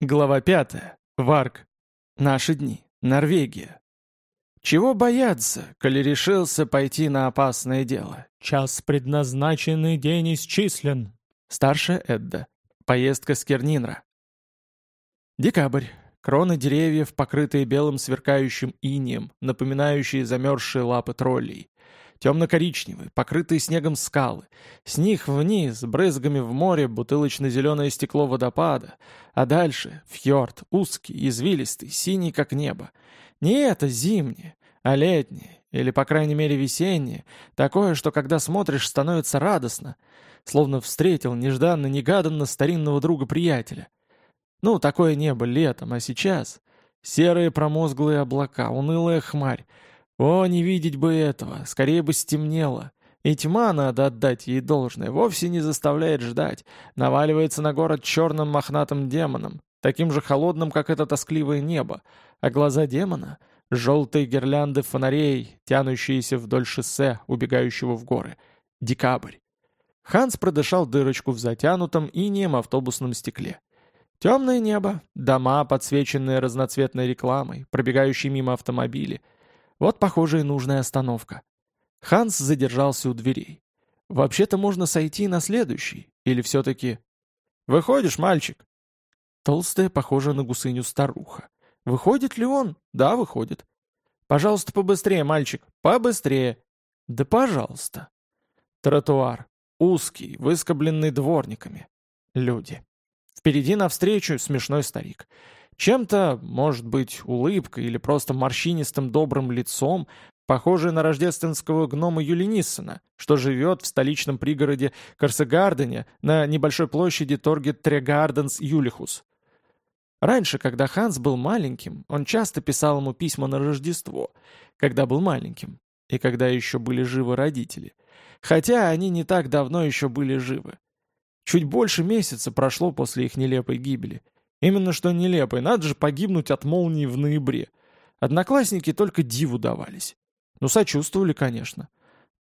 Глава 5. Варг. Наши дни. Норвегия. Чего бояться, коли решился пойти на опасное дело? Час предназначенный день исчислен. Старшая Эдда. Поездка с Кернинра. Декабрь. Кроны деревьев, покрытые белым сверкающим инием, напоминающие замерзшие лапы троллей темно-коричневые, покрытые снегом скалы. С них вниз, брызгами в море, бутылочно-зеленое стекло водопада, а дальше — фьорд, узкий, извилистый, синий, как небо. Не это зимнее, а летнее, или, по крайней мере, весеннее, такое, что, когда смотришь, становится радостно, словно встретил нежданно-негаданно старинного друга-приятеля. Ну, такое небо летом, а сейчас — серые промозглые облака, унылая хмарь, о, не видеть бы этого, скорее бы стемнело. И тьма, надо отдать ей должное, вовсе не заставляет ждать, наваливается на город черным мохнатым демоном, таким же холодным, как это тоскливое небо, а глаза демона — желтые гирлянды фонарей, тянущиеся вдоль шоссе, убегающего в горы. Декабрь. Ханс продышал дырочку в затянутом инеем автобусном стекле. Темное небо, дома, подсвеченные разноцветной рекламой, пробегающие мимо автомобили — вот, похоже, и нужная остановка. Ханс задержался у дверей. Вообще-то можно сойти на следующий. Или все-таки... «Выходишь, мальчик?» Толстая, похожая на гусыню старуха. «Выходит ли он?» «Да, выходит». «Пожалуйста, побыстрее, мальчик, побыстрее». «Да пожалуйста». Тротуар. Узкий, выскобленный дворниками. Люди. Впереди навстречу смешной старик. Чем-то, может быть, улыбкой или просто морщинистым добрым лицом, похожий на рождественского гнома Юлиниссена, что живет в столичном пригороде Корсегардене на небольшой площади Торгет Трегарденс Юлихус. Раньше, когда Ханс был маленьким, он часто писал ему письма на Рождество, когда был маленьким, и когда еще были живы родители. Хотя они не так давно еще были живы. Чуть больше месяца прошло после их нелепой гибели – Именно что нелепый, надо же погибнуть от молнии в ноябре. Одноклассники только диву давались. Ну, сочувствовали, конечно.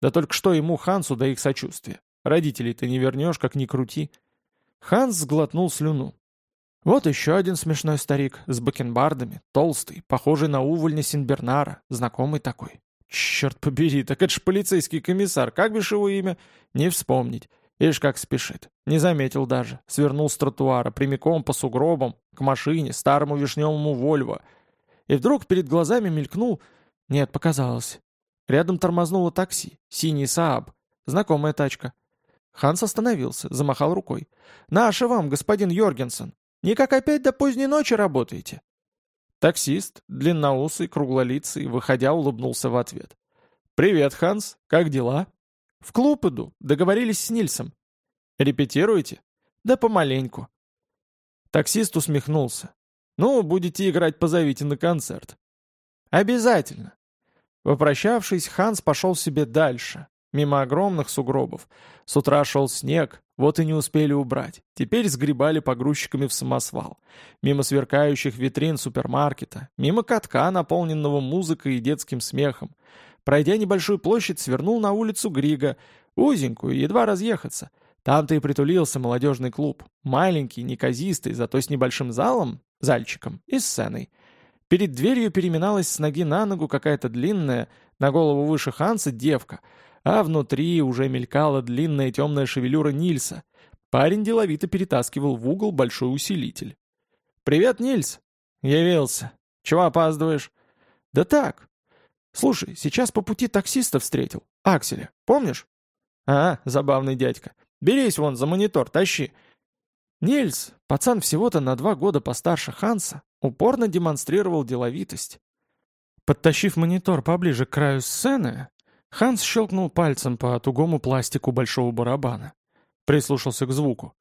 Да только что ему, Хансу, до их сочувствия. Родителей ты не вернешь, как ни крути. Ханс сглотнул слюну. Вот еще один смешной старик, с бакенбардами, толстый, похожий на увольня Синбернара, знакомый такой. Черт побери, так это ж полицейский комиссар, как бишь его имя? Не вспомнить. Ишь как спешит. Не заметил даже. Свернул с тротуара, прямиком по сугробам, к машине, старому вишневому Вольво. И вдруг перед глазами мелькнул... Нет, показалось. Рядом тормознуло такси. Синий Сааб. Знакомая тачка. Ханс остановился, замахал рукой. «Наша вам, господин Йоргенсен. Никак опять до поздней ночи работаете?» Таксист, длинноусый, круглолицый, выходя, улыбнулся в ответ. «Привет, Ханс. Как дела?» «В клуб иду. Договорились с Нильсом». «Репетируете?» «Да помаленьку». Таксист усмехнулся. «Ну, будете играть, позовите на концерт». «Обязательно». Попрощавшись, Ханс пошел себе дальше, мимо огромных сугробов. С утра шел снег, вот и не успели убрать. Теперь сгребали погрузчиками в самосвал. Мимо сверкающих витрин супермаркета, мимо катка, наполненного музыкой и детским смехом. Пройдя небольшую площадь, свернул на улицу Грига, узенькую, едва разъехаться. Там-то и притулился молодежный клуб. Маленький, неказистый, зато с небольшим залом, зальчиком и сценой. Перед дверью переминалась с ноги на ногу какая-то длинная, на голову выше Ханса, девка, а внутри уже мелькала длинная темная шевелюра Нильса. Парень деловито перетаскивал в угол большой усилитель. «Привет, Нильс!» «Явился. Чего опаздываешь?» «Да так, Слушай, сейчас по пути таксиста встретил. Акселя, помнишь? А, забавный дядька. Берись вон за монитор, тащи. Нильс, пацан всего-то на два года постарше Ханса, упорно демонстрировал деловитость. Подтащив монитор поближе к краю сцены, Ханс щелкнул пальцем по тугому пластику большого барабана. Прислушался к звуку.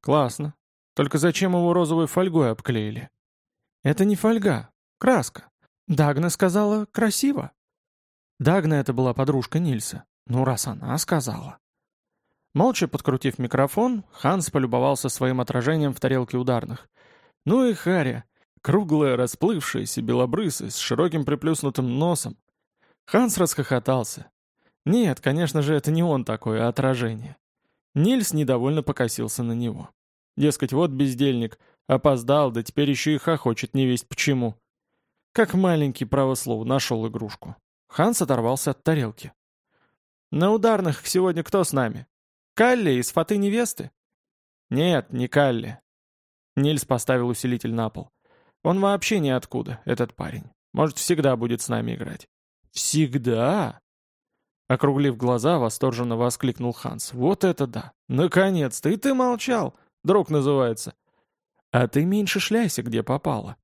«Классно. Только зачем его розовой фольгой обклеили?» «Это не фольга. Краска. Дагна сказала «красиво». Дагна это была подружка Нильса. Ну, раз она сказала. Молча подкрутив микрофон, Ханс полюбовался своим отражением в тарелке ударных. Ну и Харя, круглая, расплывшаяся, белобрысая, с широким приплюснутым носом. Ханс расхохотался. Нет, конечно же, это не он такое, а отражение. Нильс недовольно покосился на него. Дескать, вот бездельник, Опоздал, да теперь еще и хохочет невесть почему. Как маленький, право нашел игрушку. Ханс оторвался от тарелки. «На ударных сегодня кто с нами? Калли из фаты невесты?» «Нет, не Калли». Нильс поставил усилитель на пол. «Он вообще ниоткуда, этот парень. Может, всегда будет с нами играть». «Всегда?» Округлив глаза, восторженно воскликнул Ханс. «Вот это да! Наконец-то! И ты молчал! Друг называется!» «А ты меньше шляйся, где попало!»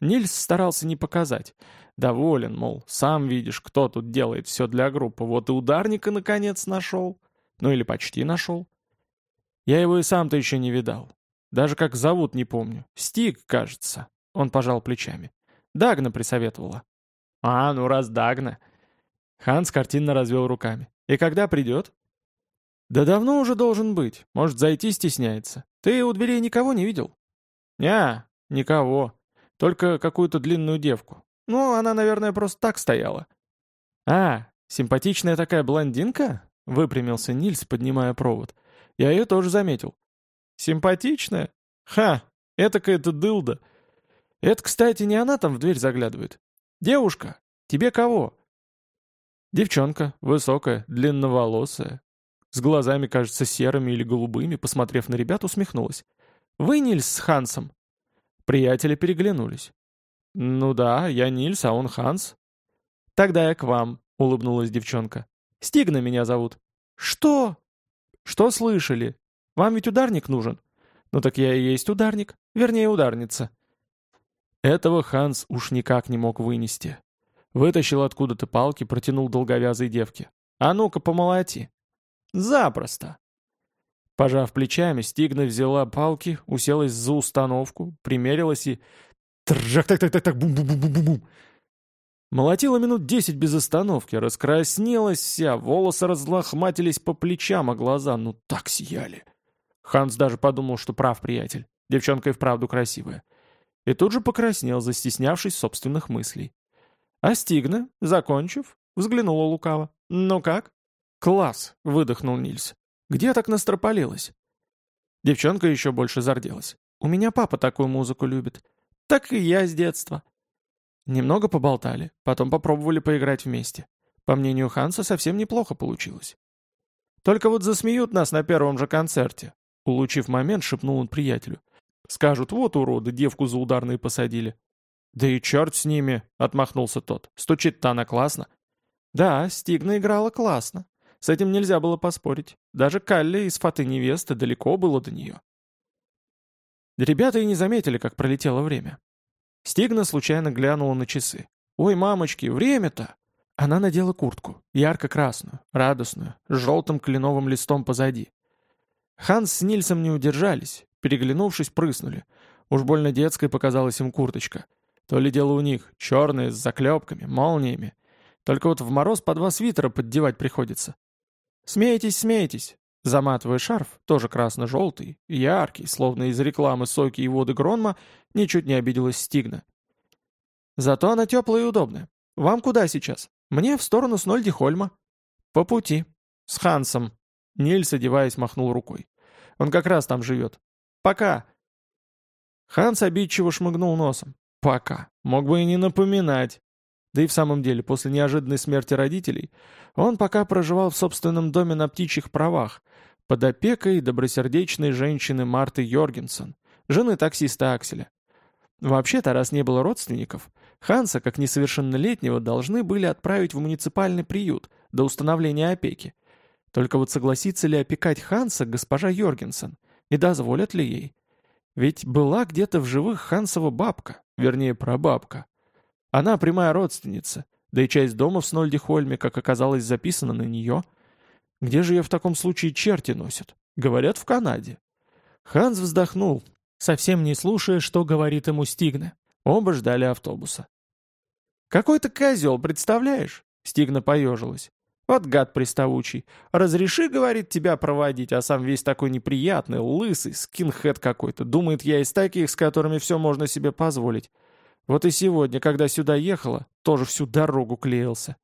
Нильс старался не показать. Доволен, мол, сам видишь, кто тут делает все для группы. Вот и ударника, наконец, нашел. Ну или почти нашел. Я его и сам-то еще не видал. Даже как зовут не помню. Стик, кажется. Он пожал плечами. Дагна присоветовала. А, ну раз Дагна. Ханс картинно развел руками. «И когда придет?» «Да давно уже должен быть. Может, зайти стесняется. Ты у дверей никого не видел?» «Не, никого. Только какую-то длинную девку. Ну, она, наверное, просто так стояла». «А, симпатичная такая блондинка?» — выпрямился Нильс, поднимая провод. «Я ее тоже заметил». «Симпатичная? Ха, этакая-то дылда. Это, кстати, не она там в дверь заглядывает. Девушка, тебе кого?» Девчонка, высокая, длинноволосая, с глазами, кажется, серыми или голубыми, посмотрев на ребят, усмехнулась. «Вы Нильс с Хансом?» Приятели переглянулись. «Ну да, я Нильс, а он Ханс». «Тогда я к вам», — улыбнулась девчонка. «Стигна меня зовут». «Что?» «Что слышали? Вам ведь ударник нужен?» «Ну так я и есть ударник, вернее ударница». Этого Ханс уж никак не мог вынести. Вытащил откуда-то палки, протянул долговязой девке. «А ну-ка, помолоти!» «Запросто!» Пожав плечами, Стигна взяла палки, уселась за установку, примерилась и... Тржак, так, так, так, так, бум-бум-бум-бум-бум. Молотила минут десять без остановки, раскраснелась вся, волосы разлохматились по плечам, а глаза, ну, так сияли. Ханс даже подумал, что прав приятель. Девчонка и вправду красивая. И тут же покраснел, застеснявшись собственных мыслей. А Стигна, закончив, взглянула лукаво. «Ну как?» «Класс!» — выдохнул Нильс. «Где так настропалилась?» Девчонка еще больше зарделась. «У меня папа такую музыку любит. Так и я с детства». Немного поболтали, потом попробовали поиграть вместе. По мнению Ханса, совсем неплохо получилось. «Только вот засмеют нас на первом же концерте», — улучив момент, шепнул он приятелю. «Скажут, вот уроды, девку за ударные посадили. «Да и черт с ними!» — отмахнулся тот. «Стучит-то она классно». «Да, Стигна играла классно. С этим нельзя было поспорить. Даже Калли из фаты невесты далеко было до нее». Ребята и не заметили, как пролетело время. Стигна случайно глянула на часы. «Ой, мамочки, время-то!» Она надела куртку, ярко-красную, радостную, с желтым кленовым листом позади. Ханс с Нильсом не удержались, переглянувшись, прыснули. Уж больно детской показалась им курточка — то ли дело у них, черные, с заклепками, молниями. Только вот в мороз по два свитера поддевать приходится. Смейтесь, смейтесь. Заматывая шарф, тоже красно-желтый, яркий, словно из рекламы соки и воды Гронма, ничуть не обиделась Стигна. Зато она теплая и удобная. Вам куда сейчас? Мне в сторону Снольдихольма. По пути. С Хансом. Нильс, одеваясь, махнул рукой. Он как раз там живет. Пока. Ханс обидчиво шмыгнул носом. Пока. Мог бы и не напоминать. Да и в самом деле, после неожиданной смерти родителей, он пока проживал в собственном доме на птичьих правах, под опекой добросердечной женщины Марты Йоргенсен, жены таксиста Акселя. Вообще-то, раз не было родственников, Ханса, как несовершеннолетнего, должны были отправить в муниципальный приют до установления опеки. Только вот согласится ли опекать Ханса госпожа Йоргенсен, и дозволят ли ей? Ведь была где-то в живых Хансова бабка, вернее, прабабка. Она прямая родственница, да и часть дома в Снольдихольме, как оказалось, записана на нее. Где же ее в таком случае черти носят? Говорят, в Канаде. Ханс вздохнул, совсем не слушая, что говорит ему Стигна. Оба ждали автобуса. «Какой-то козел, представляешь?» Стигна поежилась. Вот гад приставучий. Разреши, говорит, тебя проводить, а сам весь такой неприятный, лысый, скинхед какой-то. Думает, я из таких, с которыми все можно себе позволить. Вот и сегодня, когда сюда ехала, тоже всю дорогу клеился.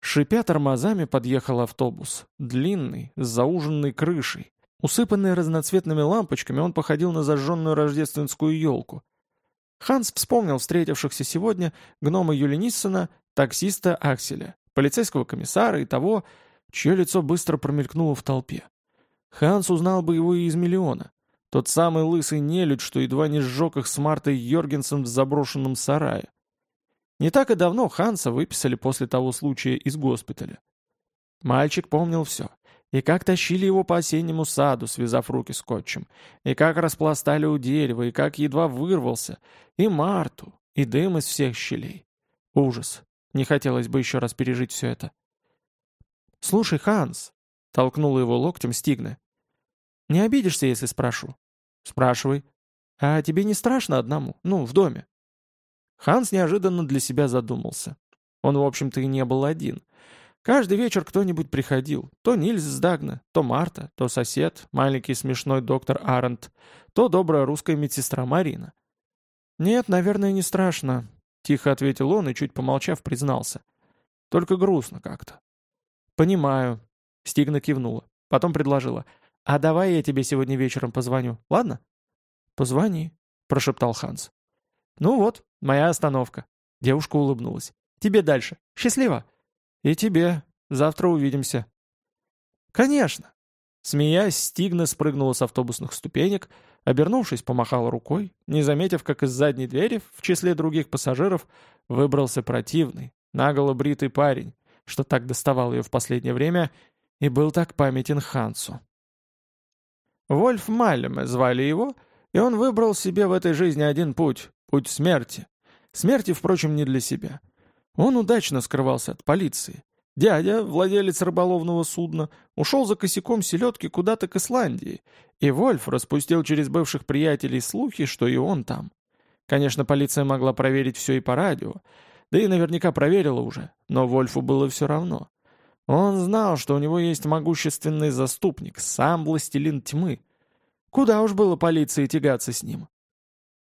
Шипя тормозами подъехал автобус. Длинный, с зауженной крышей. Усыпанный разноцветными лампочками, он походил на зажженную рождественскую елку. Ханс вспомнил встретившихся сегодня гнома Юли Ниссена, таксиста Акселя, полицейского комиссара и того, чье лицо быстро промелькнуло в толпе. Ханс узнал бы его и из миллиона. Тот самый лысый нелюдь, что едва не сжег их с Мартой Йоргенсом в заброшенном сарае. Не так и давно Ханса выписали после того случая из госпиталя. Мальчик помнил все. И как тащили его по осеннему саду, связав руки скотчем, и как распластали у дерева, и как едва вырвался, и Марту, и дым из всех щелей. Ужас. Не хотелось бы еще раз пережить все это. «Слушай, Ханс», — толкнула его локтем Стигна, — «не обидишься, если спрошу?» «Спрашивай». «А тебе не страшно одному? Ну, в доме?» Ханс неожиданно для себя задумался. Он, в общем-то, и не был один. Каждый вечер кто-нибудь приходил. То Нильс с Дагна, то Марта, то сосед, маленький смешной доктор Арент, то добрая русская медсестра Марина. «Нет, наверное, не страшно», — тихо ответил он и, чуть помолчав, признался. «Только грустно как-то». «Понимаю», — Стигна кивнула. Потом предложила. «А давай я тебе сегодня вечером позвоню, ладно?» «Позвони», — прошептал Ханс. «Ну вот, моя остановка». Девушка улыбнулась. «Тебе дальше. Счастливо!» «И тебе. Завтра увидимся». «Конечно!» Смеясь, Стигна спрыгнула с автобусных ступенек, обернувшись, помахала рукой, не заметив, как из задней двери, в числе других пассажиров, выбрался противный, наголо бритый парень, что так доставал ее в последнее время и был так памятен Хансу. Вольф Маллеме звали его, и он выбрал себе в этой жизни один путь — путь смерти. Смерти, впрочем, не для себя. Он удачно скрывался от полиции. Дядя, владелец рыболовного судна, ушел за косяком селедки куда-то к Исландии, и Вольф распустил через бывших приятелей слухи, что и он там. Конечно, полиция могла проверить все и по радио, да и наверняка проверила уже, но Вольфу было все равно. Он знал, что у него есть могущественный заступник, сам властелин тьмы. Куда уж было полиции тягаться с ним.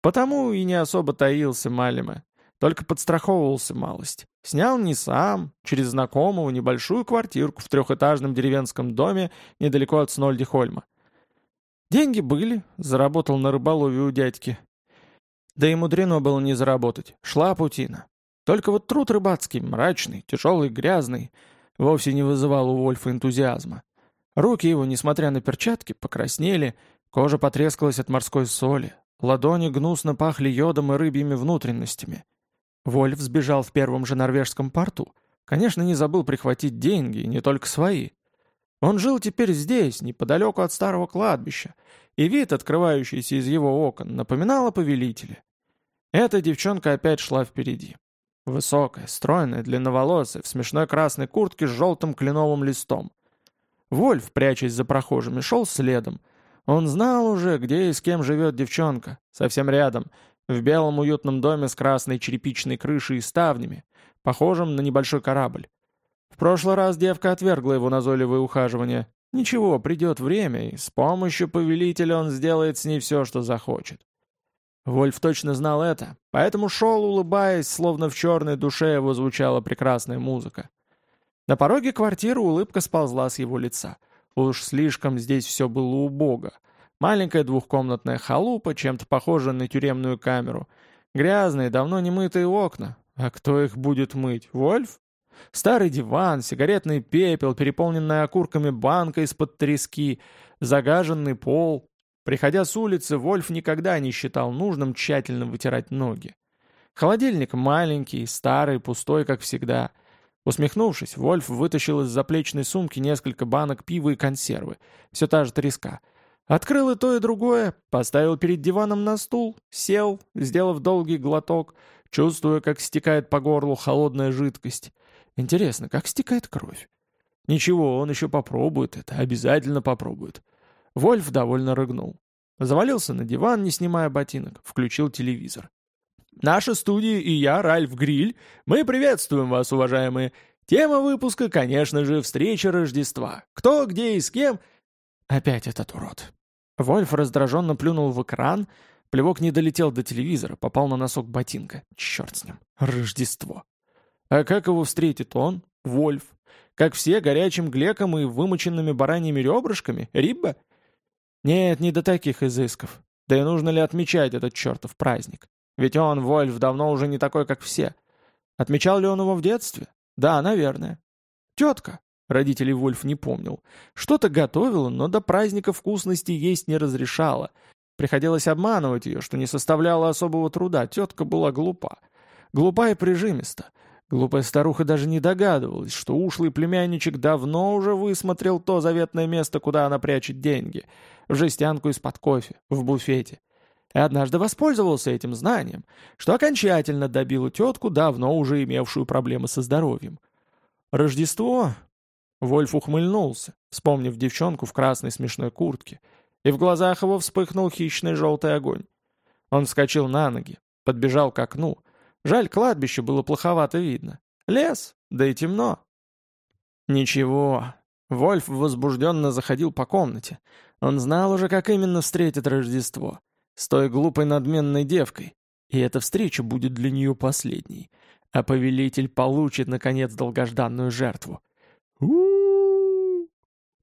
Потому и не особо таился Малиме. Только подстраховывался малость. Снял не сам, через знакомого небольшую квартирку в трехэтажном деревенском доме недалеко от Снольдихольма. Деньги были, заработал на рыболове у дядьки. Да и мудрено было не заработать, шла путина. Только вот труд рыбацкий, мрачный, тяжелый, грязный, вовсе не вызывал у Вольфа энтузиазма. Руки его, несмотря на перчатки, покраснели, кожа потрескалась от морской соли, ладони гнусно пахли йодом и рыбьими внутренностями. Вольф сбежал в первом же норвежском порту. Конечно, не забыл прихватить деньги, не только свои. Он жил теперь здесь, неподалеку от старого кладбища, и вид, открывающийся из его окон, напоминал о повелителе. Эта девчонка опять шла впереди. Высокая, стройная, длинноволосая, в смешной красной куртке с желтым кленовым листом. Вольф, прячась за прохожими, шел следом. Он знал уже, где и с кем живет девчонка. Совсем рядом, в белом уютном доме с красной черепичной крышей и ставнями, похожим на небольшой корабль. В прошлый раз девка отвергла его назойливое ухаживание. Ничего, придет время, и с помощью повелителя он сделает с ней все, что захочет. Вольф точно знал это, поэтому шел, улыбаясь, словно в черной душе его звучала прекрасная музыка. На пороге квартиры улыбка сползла с его лица. Уж слишком здесь все было убого — Маленькая двухкомнатная халупа, чем-то похожая на тюремную камеру. Грязные, давно не мытые окна. А кто их будет мыть? Вольф? Старый диван, сигаретный пепел, переполненная окурками банка из-под трески, загаженный пол. Приходя с улицы, Вольф никогда не считал нужным тщательно вытирать ноги. Холодильник маленький, старый, пустой, как всегда. Усмехнувшись, Вольф вытащил из заплечной сумки несколько банок пива и консервы. Все та же треска. Открыл и то, и другое, поставил перед диваном на стул, сел, сделав долгий глоток, чувствуя, как стекает по горлу холодная жидкость. Интересно, как стекает кровь? Ничего, он еще попробует это, обязательно попробует. Вольф довольно рыгнул. Завалился на диван, не снимая ботинок, включил телевизор. Наша студия и я, Ральф Гриль, мы приветствуем вас, уважаемые. Тема выпуска, конечно же, встреча Рождества. Кто, где и с кем... Опять этот урод. Вольф раздраженно плюнул в экран, плевок не долетел до телевизора, попал на носок ботинка. Черт с ним. Рождество. А как его встретит он, Вольф? Как все горячим глеком и вымоченными бараньими ребрышками? Рибба? Нет, не до таких изысков. Да и нужно ли отмечать этот чертов праздник? Ведь он, Вольф, давно уже не такой, как все. Отмечал ли он его в детстве? Да, наверное. Тетка, родителей Вольф не помнил, что-то готовила, но до праздника вкусности есть не разрешала. Приходилось обманывать ее, что не составляло особого труда, тетка была глупа. Глупа и прижимиста. Глупая старуха даже не догадывалась, что ушлый племянничек давно уже высмотрел то заветное место, куда она прячет деньги. В жестянку из-под кофе, в буфете. И однажды воспользовался этим знанием, что окончательно добило тетку, давно уже имевшую проблемы со здоровьем. Рождество? Вольф ухмыльнулся, вспомнив девчонку в красной смешной куртке, и в глазах его вспыхнул хищный желтый огонь. Он вскочил на ноги, подбежал к окну — Жаль, кладбище было плоховато видно. Лес, да и темно. Ничего. Вольф возбужденно заходил по комнате. Он знал уже, как именно встретит Рождество. С той глупой надменной девкой. И эта встреча будет для нее последней. А повелитель получит, наконец, долгожданную жертву. у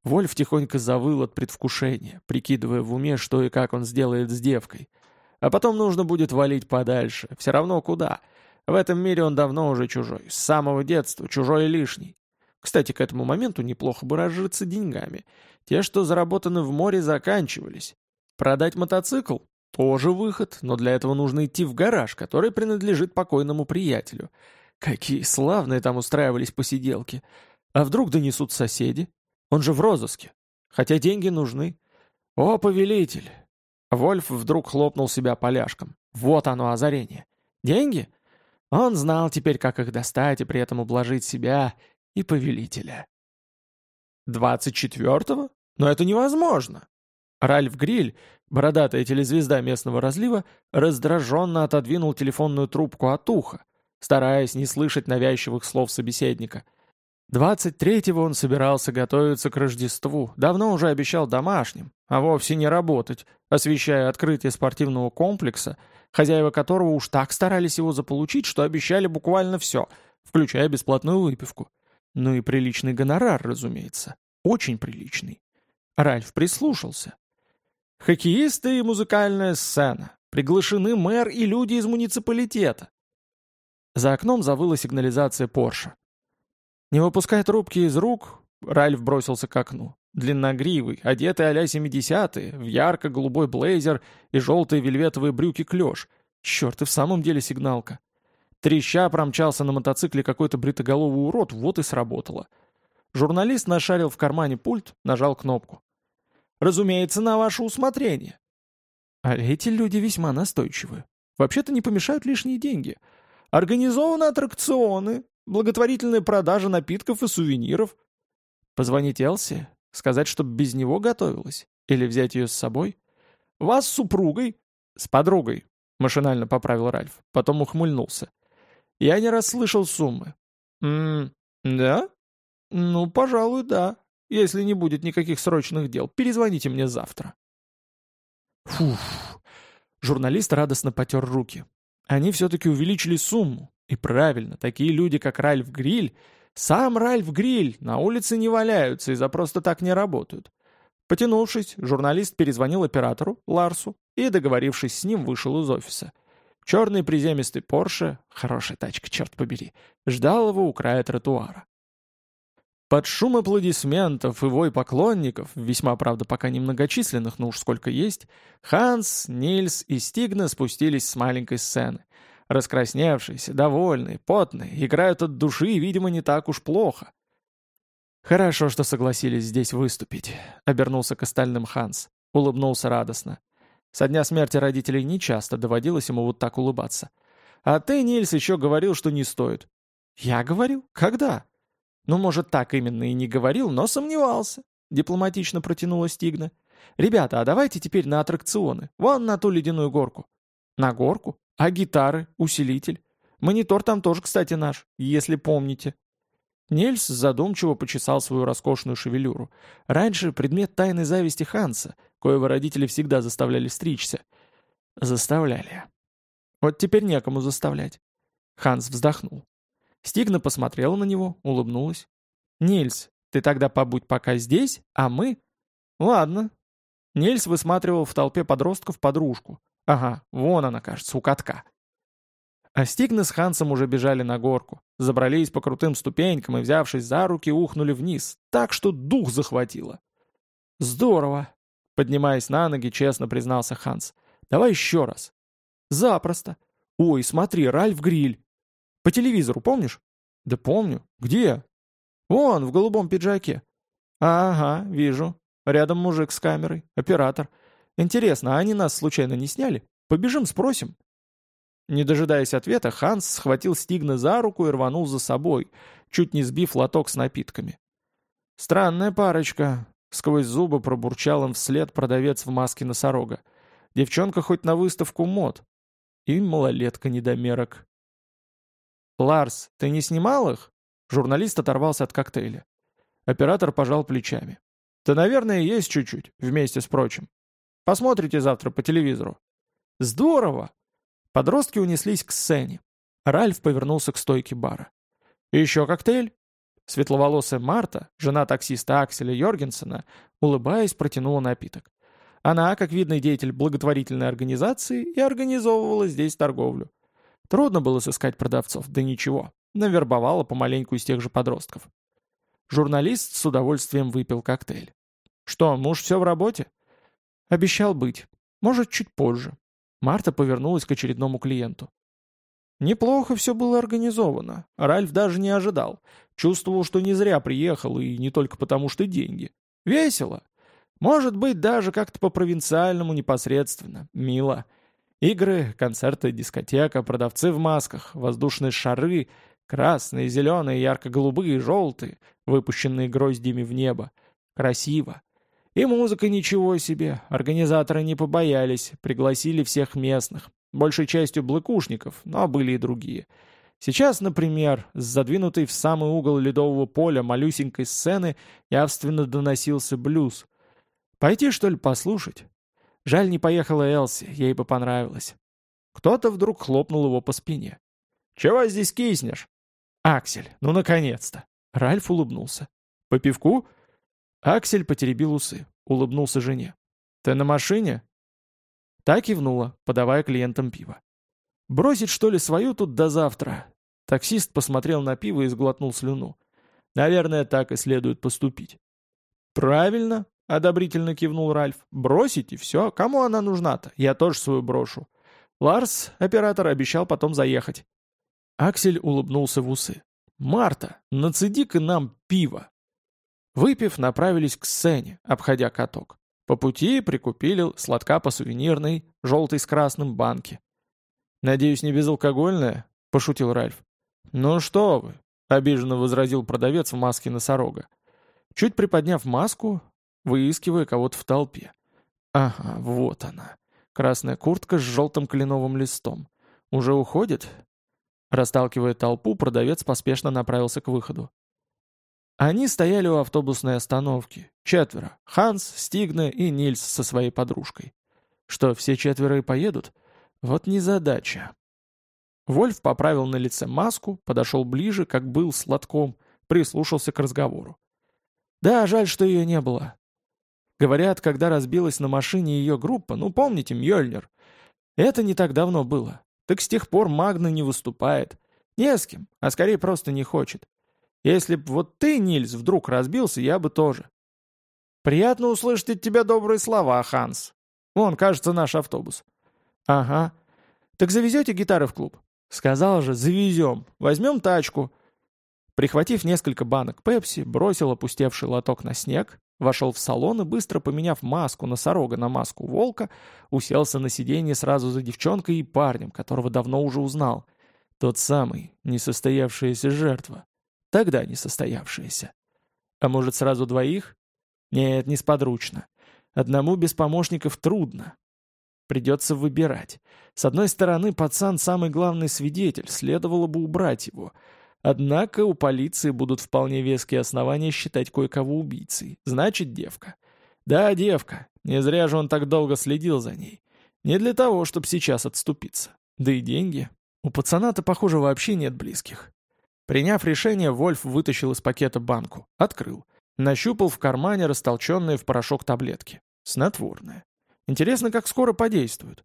Вольф тихонько завыл от предвкушения, прикидывая в уме, что и как он сделает с девкой — а потом нужно будет валить подальше. Все равно куда. В этом мире он давно уже чужой. С самого детства. Чужой и лишний. Кстати, к этому моменту неплохо бы разжиться деньгами. Те, что заработаны в море, заканчивались. Продать мотоцикл? Тоже выход, но для этого нужно идти в гараж, который принадлежит покойному приятелю. Какие славные там устраивались посиделки. А вдруг донесут соседи? Он же в розыске. Хотя деньги нужны. О, повелитель, Вольф вдруг хлопнул себя поляшком. Вот оно озарение. Деньги? Он знал теперь, как их достать и при этом ублажить себя и повелителя. «Двадцать четвертого? Но это невозможно!» Ральф Гриль, бородатая телезвезда местного разлива, раздраженно отодвинул телефонную трубку от уха, стараясь не слышать навязчивых слов собеседника – 23-го он собирался готовиться к Рождеству, давно уже обещал домашним, а вовсе не работать, освещая открытие спортивного комплекса, хозяева которого уж так старались его заполучить, что обещали буквально все, включая бесплатную выпивку. Ну и приличный гонорар, разумеется. Очень приличный. Ральф прислушался. Хоккеисты и музыкальная сцена. Приглашены мэр и люди из муниципалитета. За окном завыла сигнализация Порша. Не выпуская трубки из рук, Ральф бросился к окну. Длинногривый, одетый а-ля 70-е, в ярко-голубой блейзер и желтые вельветовые брюки-клеш. Черт, и в самом деле сигналка. Треща промчался на мотоцикле какой-то бритоголовый урод, вот и сработало. Журналист нашарил в кармане пульт, нажал кнопку. «Разумеется, на ваше усмотрение». А эти люди весьма настойчивы. Вообще-то не помешают лишние деньги. Организованы аттракционы, Благотворительная продажа напитков и сувениров. Позвонить Элси? Сказать, чтобы без него готовилась? Или взять ее с собой? Вас с супругой? С подругой, машинально поправил Ральф. Потом ухмыльнулся. Я не расслышал суммы. Ммм, да? Ну, пожалуй, да. Если не будет никаких срочных дел, перезвоните мне завтра. Фуф. Журналист радостно потер руки. Они все-таки увеличили сумму. И правильно, такие люди, как Ральф Гриль, сам Ральф Гриль, на улице не валяются и за просто так не работают. Потянувшись, журналист перезвонил оператору, Ларсу, и, договорившись с ним, вышел из офиса. Черный приземистый Порше, хорошая тачка, черт побери, ждал его у края тротуара. Под шум аплодисментов и вой поклонников, весьма, правда, пока немногочисленных, но уж сколько есть, Ханс, Нильс и Стигна спустились с маленькой сцены. Раскрасневшиеся, довольные, потные, играют от души и, видимо, не так уж плохо. «Хорошо, что согласились здесь выступить», — обернулся к остальным Ханс. Улыбнулся радостно. Со дня смерти родителей нечасто доводилось ему вот так улыбаться. «А ты, Нильс, еще говорил, что не стоит». «Я говорил? Когда?» «Ну, может, так именно и не говорил, но сомневался», — дипломатично протянула Стигна. «Ребята, а давайте теперь на аттракционы. Вон на ту ледяную горку». «На горку? А гитары, усилитель? Монитор там тоже, кстати, наш, если помните». Нельс задумчиво почесал свою роскошную шевелюру. Раньше предмет тайной зависти Ханса, коего родители всегда заставляли стричься. Заставляли. Вот теперь некому заставлять. Ханс вздохнул. Стигна посмотрела на него, улыбнулась. «Нильс, ты тогда побудь пока здесь, а мы...» «Ладно». Нильс высматривал в толпе подростков подружку. Ага, вон она, кажется, у катка. А Стигна с Хансом уже бежали на горку, забрались по крутым ступенькам и, взявшись за руки, ухнули вниз, так что дух захватило. «Здорово!» — поднимаясь на ноги, честно признался Ханс. «Давай еще раз». «Запросто. Ой, смотри, Ральф Гриль. По телевизору, помнишь?» «Да помню. Где?» «Вон, в голубом пиджаке». «Ага, вижу. Рядом мужик с камерой, оператор. Интересно, а они нас случайно не сняли? Побежим, спросим». Не дожидаясь ответа, Ханс схватил Стигна за руку и рванул за собой, чуть не сбив лоток с напитками. «Странная парочка», — сквозь зубы пробурчал им вслед продавец в маске носорога. «Девчонка хоть на выставку мод». И малолетка-недомерок. «Ларс, ты не снимал их?» Журналист оторвался от коктейля. Оператор пожал плечами. «Да, наверное, есть чуть-чуть, вместе с прочим. Посмотрите завтра по телевизору». «Здорово!» Подростки унеслись к сцене. Ральф повернулся к стойке бара. «Еще коктейль?» Светловолосая Марта, жена таксиста Акселя Йоргенсена, улыбаясь, протянула напиток. Она, как видный деятель благотворительной организации, и организовывала здесь торговлю. Трудно было сыскать продавцов, да ничего. Навербовала помаленьку из тех же подростков. Журналист с удовольствием выпил коктейль. «Что, муж все в работе?» «Обещал быть. Может, чуть позже. Марта повернулась к очередному клиенту. Неплохо все было организовано. Ральф даже не ожидал. Чувствовал, что не зря приехал, и не только потому, что деньги. Весело. Может быть, даже как-то по-провинциальному непосредственно. Мило. Игры, концерты, дискотека, продавцы в масках, воздушные шары, красные, зеленые, ярко-голубые, желтые, выпущенные гроздьями в небо. Красиво. И музыка ничего себе, организаторы не побоялись, пригласили всех местных, большей частью блыкушников, но были и другие. Сейчас, например, с задвинутой в самый угол ледового поля малюсенькой сцены явственно доносился блюз. Пойти, что ли, послушать? Жаль, не поехала Элси, ей бы понравилось. Кто-то вдруг хлопнул его по спине. «Чего здесь киснешь?» «Аксель, ну наконец-то!» Ральф улыбнулся. «По пивку?» Аксель потеребил усы, улыбнулся жене. «Ты на машине?» Так кивнула, подавая клиентам пиво. «Бросить, что ли, свою тут до завтра?» Таксист посмотрел на пиво и сглотнул слюну. «Наверное, так и следует поступить». «Правильно», — одобрительно кивнул Ральф. «Бросить и все. Кому она нужна-то? Я тоже свою брошу». Ларс, оператор, обещал потом заехать. Аксель улыбнулся в усы. «Марта, нацеди-ка нам пиво!» Выпив, направились к сцене, обходя каток. По пути прикупили сладка по сувенирной, желтой с красным банке. «Надеюсь, не безалкогольная?» — пошутил Ральф. «Ну что вы!» — обиженно возразил продавец в маске носорога. Чуть приподняв маску, выискивая кого-то в толпе. «Ага, вот она. Красная куртка с желтым кленовым листом. Уже уходит?» Расталкивая толпу, продавец поспешно направился к выходу. Они стояли у автобусной остановки. Четверо. Ханс, Стигне и Нильс со своей подружкой. Что, все четверо и поедут? Вот незадача. Вольф поправил на лице маску, подошел ближе, как был с лотком, прислушался к разговору. Да, жаль, что ее не было. Говорят, когда разбилась на машине ее группа, ну помните, Мьёльнир? Это не так давно было. Так с тех пор Магна не выступает. Не с кем, а скорее просто не хочет. Если б вот ты, Нильс, вдруг разбился, я бы тоже. Приятно услышать от тебя добрые слова, Ханс. Вон, кажется, наш автобус. Ага. Так завезете гитары в клуб? Сказал же, завезем. Возьмем тачку. Прихватив несколько банок пепси, бросил опустевший лоток на снег, вошел в салон и, быстро поменяв маску носорога на маску волка, уселся на сиденье сразу за девчонкой и парнем, которого давно уже узнал. Тот самый, несостоявшаяся жертва. Тогда несостоявшиеся. А может, сразу двоих? Нет, несподручно. Одному без помощников трудно. Придется выбирать. С одной стороны, пацан самый главный свидетель, следовало бы убрать его. Однако у полиции будут вполне веские основания считать кое-кого убийцей. Значит, девка. Да, девка. Не зря же он так долго следил за ней. Не для того, чтобы сейчас отступиться. Да и деньги. У пацана-то, похоже, вообще нет близких. Приняв решение, Вольф вытащил из пакета банку, открыл. Нащупал в кармане растолченные в порошок таблетки. Снотворное. Интересно, как скоро подействует.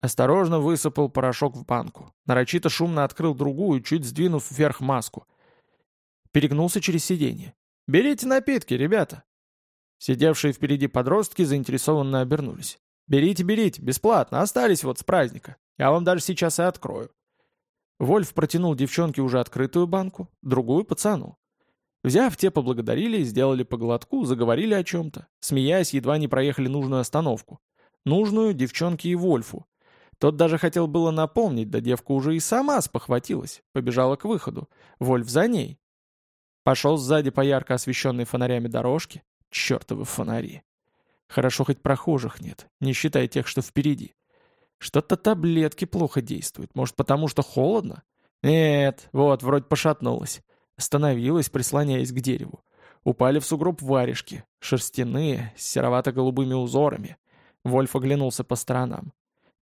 Осторожно высыпал порошок в банку. Нарочито шумно открыл другую, чуть сдвинув вверх маску. Перегнулся через сиденье. «Берите напитки, ребята!» Сидевшие впереди подростки заинтересованно обернулись. «Берите, берите, бесплатно, остались вот с праздника. Я вам даже сейчас и открою». Вольф протянул девчонке уже открытую банку, другую пацану. Взяв, те поблагодарили, сделали по глотку, заговорили о чем-то. Смеясь, едва не проехали нужную остановку. Нужную девчонке и Вольфу. Тот даже хотел было напомнить, да девка уже и сама спохватилась, побежала к выходу. Вольф за ней. Пошел сзади по ярко освещенной фонарями дорожке. Чертовы фонари. Хорошо, хоть прохожих нет, не считая тех, что впереди. Что-то таблетки плохо действуют. Может, потому что холодно? Нет, вот, вроде пошатнулась. Остановилась, прислоняясь к дереву. Упали в сугроб варежки, шерстяные, с серовато-голубыми узорами. Вольф оглянулся по сторонам.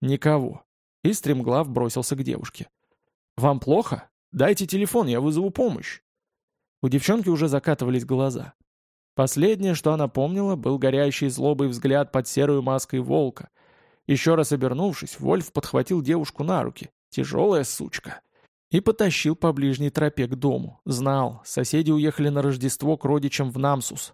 Никого. И стремглав бросился к девушке. «Вам плохо? Дайте телефон, я вызову помощь». У девчонки уже закатывались глаза. Последнее, что она помнила, был горящий злобый взгляд под серую маской волка, еще раз обернувшись, Вольф подхватил девушку на руки. Тяжелая сучка. И потащил по ближней тропе к дому. Знал, соседи уехали на Рождество к родичам в Намсус.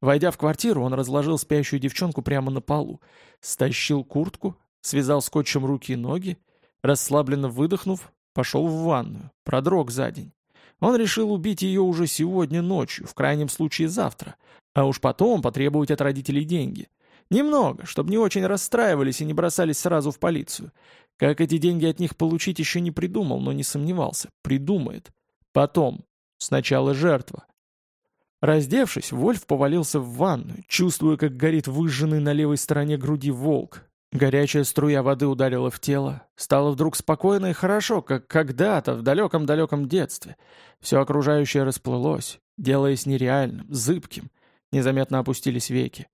Войдя в квартиру, он разложил спящую девчонку прямо на полу, стащил куртку, связал скотчем руки и ноги, расслабленно выдохнув, пошел в ванную, продрог за день. Он решил убить ее уже сегодня ночью, в крайнем случае завтра, а уж потом потребовать от родителей деньги — Немного, чтобы не очень расстраивались и не бросались сразу в полицию. Как эти деньги от них получить еще не придумал, но не сомневался. Придумает. Потом. Сначала жертва. Раздевшись, Вольф повалился в ванную, чувствуя, как горит выжженный на левой стороне груди волк. Горячая струя воды ударила в тело. Стало вдруг спокойно и хорошо, как когда-то, в далеком-далеком детстве. Все окружающее расплылось, делаясь нереальным, зыбким. Незаметно опустились веки.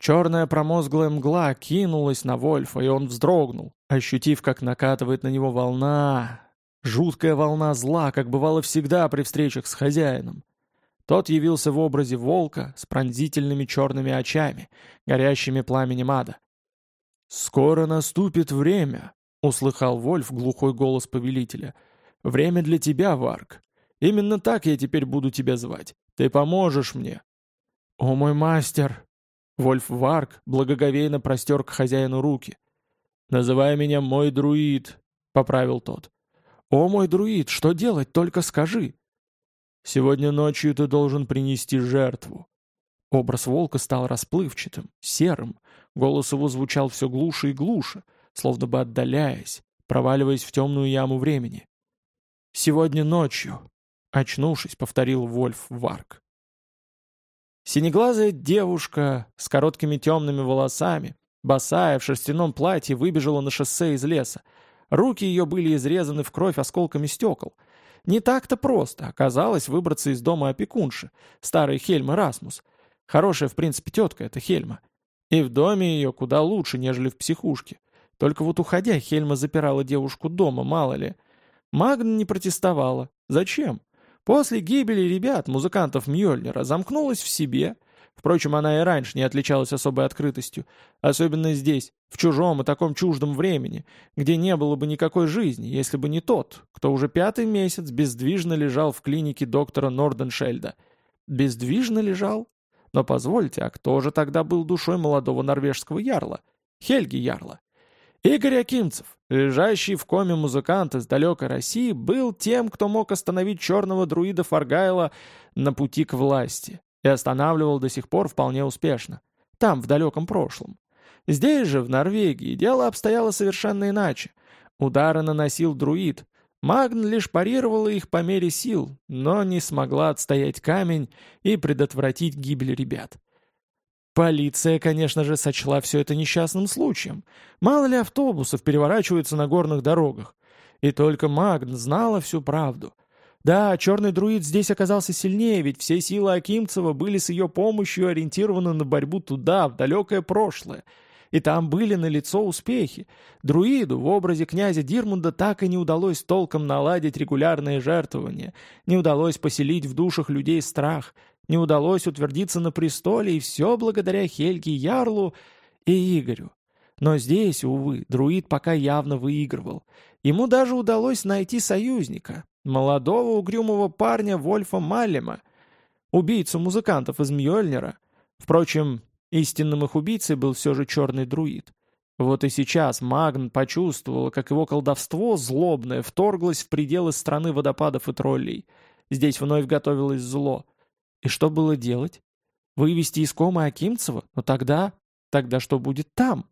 Черная промозглая мгла кинулась на Вольфа, и он вздрогнул, ощутив, как накатывает на него волна. Жуткая волна зла, как бывало всегда при встречах с хозяином. Тот явился в образе волка с пронзительными черными очами, горящими пламенем ада. «Скоро наступит время», — услыхал Вольф глухой голос повелителя. «Время для тебя, Варк. Именно так я теперь буду тебя звать. Ты поможешь мне». «О мой мастер!» Вольф Варк благоговейно простер к хозяину руки. «Называй меня мой друид», — поправил тот. «О, мой друид, что делать, только скажи». «Сегодня ночью ты должен принести жертву». Образ волка стал расплывчатым, серым. Голос его звучал все глуше и глуше, словно бы отдаляясь, проваливаясь в темную яму времени. «Сегодня ночью», — очнувшись, повторил Вольф Варк. Синеглазая девушка с короткими темными волосами, босая в шерстяном платье, выбежала на шоссе из леса. Руки ее были изрезаны в кровь осколками стекол. Не так-то просто оказалось выбраться из дома опекунши, старой Хельмы Расмус. Хорошая, в принципе, тетка эта Хельма. И в доме ее куда лучше, нежели в психушке. Только вот уходя, Хельма запирала девушку дома, мало ли. Магна не протестовала. Зачем? После гибели ребят, музыкантов Мьёльнира, замкнулась в себе. Впрочем, она и раньше не отличалась особой открытостью, особенно здесь, в чужом и таком чуждом времени, где не было бы никакой жизни, если бы не тот, кто уже пятый месяц бездвижно лежал в клинике доктора Норденшельда. Бездвижно лежал? Но позвольте, а кто же тогда был душой молодого норвежского ярла? Хельги Ярла. Игорь Акимцев, лежащий в коме музыкант из далекой России, был тем, кто мог остановить черного друида Фаргайла на пути к власти и останавливал до сих пор вполне успешно. Там, в далеком прошлом. Здесь же, в Норвегии, дело обстояло совершенно иначе. Удары наносил друид. Магн лишь парировала их по мере сил, но не смогла отстоять камень и предотвратить гибель ребят. Полиция, конечно же, сочла все это несчастным случаем. Мало ли автобусов переворачиваются на горных дорогах. И только Магн знала всю правду. Да, черный друид здесь оказался сильнее, ведь все силы Акимцева были с ее помощью ориентированы на борьбу туда, в далекое прошлое. И там были налицо успехи. Друиду в образе князя Дирмунда так и не удалось толком наладить регулярные жертвования, не удалось поселить в душах людей страх — не удалось утвердиться на престоле, и все благодаря Хельге Ярлу и Игорю. Но здесь, увы, друид пока явно выигрывал. Ему даже удалось найти союзника, молодого угрюмого парня Вольфа Маллема, убийцу музыкантов из Мьёльнира. Впрочем, истинным их убийцей был все же черный друид. Вот и сейчас Магн почувствовал, как его колдовство злобное вторглось в пределы страны водопадов и троллей. Здесь вновь готовилось зло. И что было делать? Вывести из комы Акимцева? Но тогда... Тогда что будет там?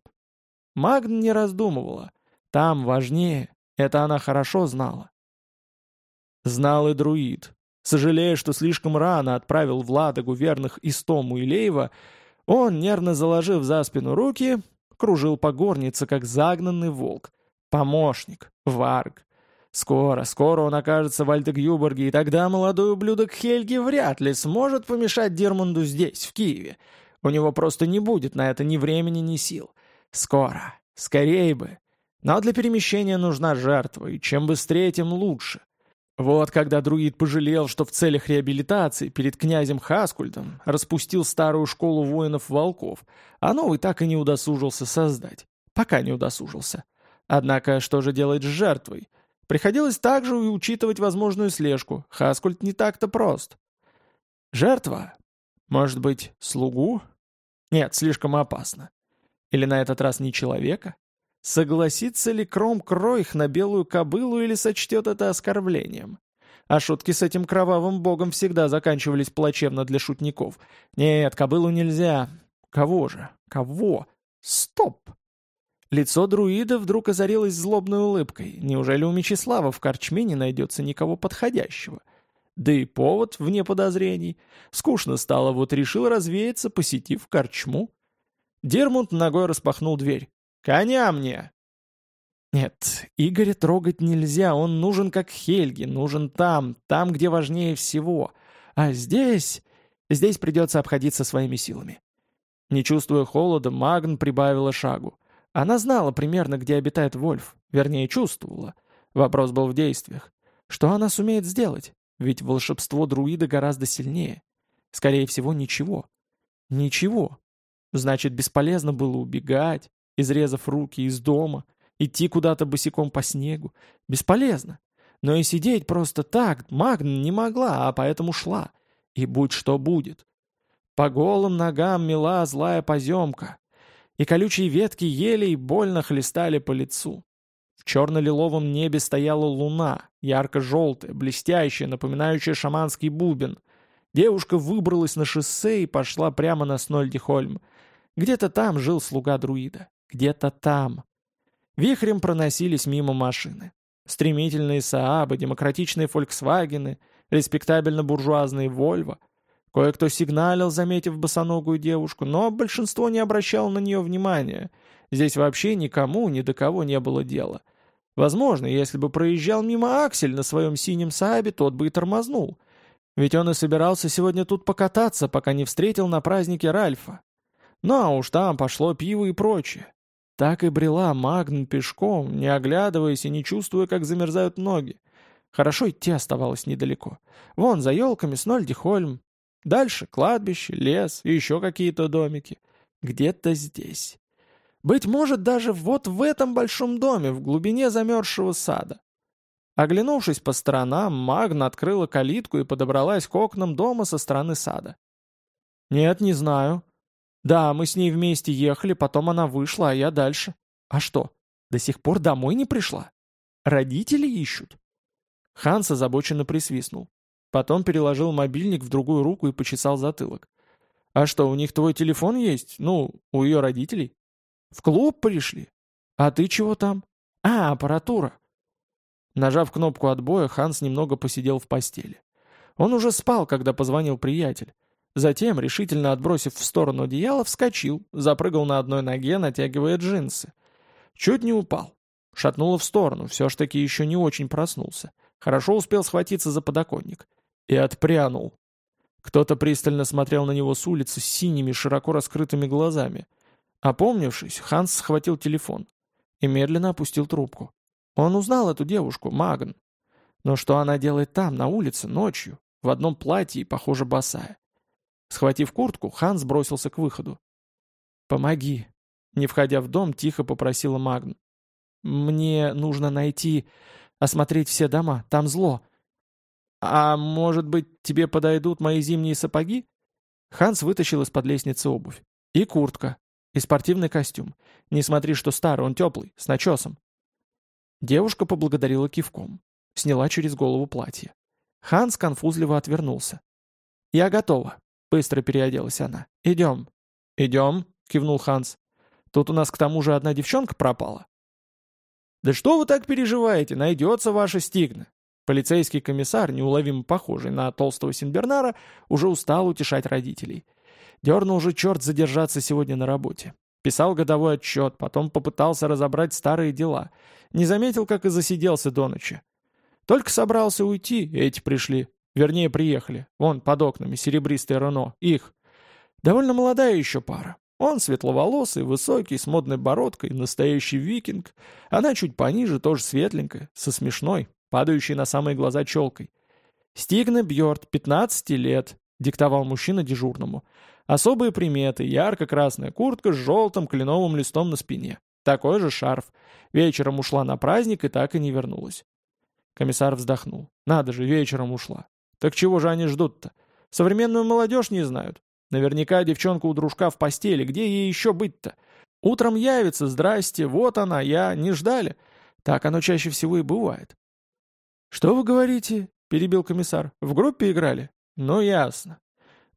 Магн не раздумывала. Там важнее. Это она хорошо знала. Знал и друид. Сожалея, что слишком рано отправил в Ладогу верных Истому и Лейва, он, нервно заложив за спину руки, кружил по горнице, как загнанный волк. Помощник, варг. Скоро, скоро он окажется в Альтегюборге, и тогда молодой ублюдок Хельги вряд ли сможет помешать Дермунду здесь, в Киеве. У него просто не будет на это ни времени, ни сил. Скоро, скорее бы. Но для перемещения нужна жертва, и чем быстрее, тем лучше. Вот когда друид пожалел, что в целях реабилитации перед князем Хаскульдом распустил старую школу воинов-волков, а новый так и не удосужился создать. Пока не удосужился. Однако, что же делать с жертвой? Приходилось также учитывать возможную слежку. Хаскульд не так-то прост. Жертва? Может быть, слугу? Нет, слишком опасно. Или на этот раз не человека? Согласится ли Кром Кройх на белую кобылу или сочтет это оскорблением? А шутки с этим кровавым богом всегда заканчивались плачевно для шутников. Нет, кобылу нельзя. Кого же? Кого? Стоп! Лицо друида вдруг озарилось злобной улыбкой. Неужели у Мечислава в корчме не найдется никого подходящего? Да и повод, вне подозрений. Скучно стало, вот решил развеяться, посетив корчму. Дермунд ногой распахнул дверь. «Коня мне!» Нет, Игоря трогать нельзя, он нужен как Хельги, нужен там, там, где важнее всего. А здесь... здесь придется обходиться своими силами. Не чувствуя холода, Магн прибавила шагу. Она знала примерно, где обитает Вольф, вернее, чувствовала. Вопрос был в действиях. Что она сумеет сделать? Ведь волшебство друида гораздо сильнее. Скорее всего, ничего. Ничего. Значит, бесполезно было убегать, изрезав руки из дома, идти куда-то босиком по снегу. Бесполезно. Но и сидеть просто так Магн не могла, а поэтому шла. И будь что будет. По голым ногам мела злая поземка, и колючие ветки елей больно хлестали по лицу. В черно-лиловом небе стояла луна, ярко-желтая, блестящая, напоминающая шаманский бубен. Девушка выбралась на шоссе и пошла прямо на Снольдихольм. Где-то там жил слуга друида. Где-то там. Вихрем проносились мимо машины. Стремительные Саабы, демократичные Фольксвагены, респектабельно-буржуазные Вольво. Кое-кто сигналил, заметив босоногую девушку, но большинство не обращало на нее внимания. Здесь вообще никому, ни до кого не было дела. Возможно, если бы проезжал мимо Аксель на своем синем Саабе, тот бы и тормознул. Ведь он и собирался сегодня тут покататься, пока не встретил на празднике Ральфа. Ну а уж там пошло пиво и прочее. Так и брела Магн пешком, не оглядываясь и не чувствуя, как замерзают ноги. Хорошо идти оставалось недалеко. Вон, за елками Снольдихольм. Дальше кладбище, лес и еще какие-то домики. Где-то здесь. Быть может, даже вот в этом большом доме, в глубине замерзшего сада. Оглянувшись по сторонам, Магна открыла калитку и подобралась к окнам дома со стороны сада. «Нет, не знаю», да, мы с ней вместе ехали, потом она вышла, а я дальше. А что, до сих пор домой не пришла? Родители ищут?» Ханс озабоченно присвистнул. Потом переложил мобильник в другую руку и почесал затылок. «А что, у них твой телефон есть? Ну, у ее родителей?» «В клуб пришли? А ты чего там?» «А, аппаратура!» Нажав кнопку отбоя, Ханс немного посидел в постели. Он уже спал, когда позвонил приятель. Затем, решительно отбросив в сторону одеяло, вскочил, запрыгал на одной ноге, натягивая джинсы. Чуть не упал. Шатнуло в сторону, все ж таки еще не очень проснулся. Хорошо успел схватиться за подоконник. И отпрянул. Кто-то пристально смотрел на него с улицы синими, широко раскрытыми глазами. Опомнившись, Ханс схватил телефон и медленно опустил трубку. Он узнал эту девушку, Магн. Но что она делает там, на улице, ночью, в одном платье и, похоже, босая? Схватив куртку, Ханс бросился к выходу. «Помоги!» Не входя в дом, тихо попросила Магн. «Мне нужно найти... осмотреть все дома. Там зло. А может быть, тебе подойдут мои зимние сапоги?» Ханс вытащил из-под лестницы обувь. «И куртка. И спортивный костюм. Не смотри, что старый, он теплый, с начесом». Девушка поблагодарила кивком. Сняла через голову платье. Ханс конфузливо отвернулся. «Я готова», — быстро переоделась она. «Идем». «Идем», — кивнул Ханс. «Тут у нас к тому же одна девчонка пропала». «Да что вы так переживаете? Найдется ваша стигна». Полицейский комиссар, неуловимо похожий на толстого Синбернара, уже устал утешать родителей. Дернул же черт задержаться сегодня на работе. Писал годовой отчет, потом попытался разобрать старые дела. Не заметил, как и засиделся до ночи. Только собрался уйти, эти пришли. Вернее, приехали. Вон, под окнами, серебристое Рено. Их. Довольно молодая еще пара. Он светловолосый, высокий, с модной бородкой, настоящий викинг. Она чуть пониже, тоже светленькая, со смешной, падающей на самые глаза челкой. «Стигна Бьорд, 15 лет», — диктовал мужчина дежурному. Особые приметы, ярко-красная куртка с желтым кленовым листом на спине. Такой же шарф. Вечером ушла на праздник и так и не вернулась. Комиссар вздохнул. Надо же, вечером ушла. Так чего же они ждут-то? Современную молодежь не знают. Наверняка девчонка у дружка в постели. Где ей еще быть-то? Утром явится, здрасте, вот она, я, не ждали. Так оно чаще всего и бывает. «Что вы говорите?» — перебил комиссар. «В группе играли?» «Ну, ясно.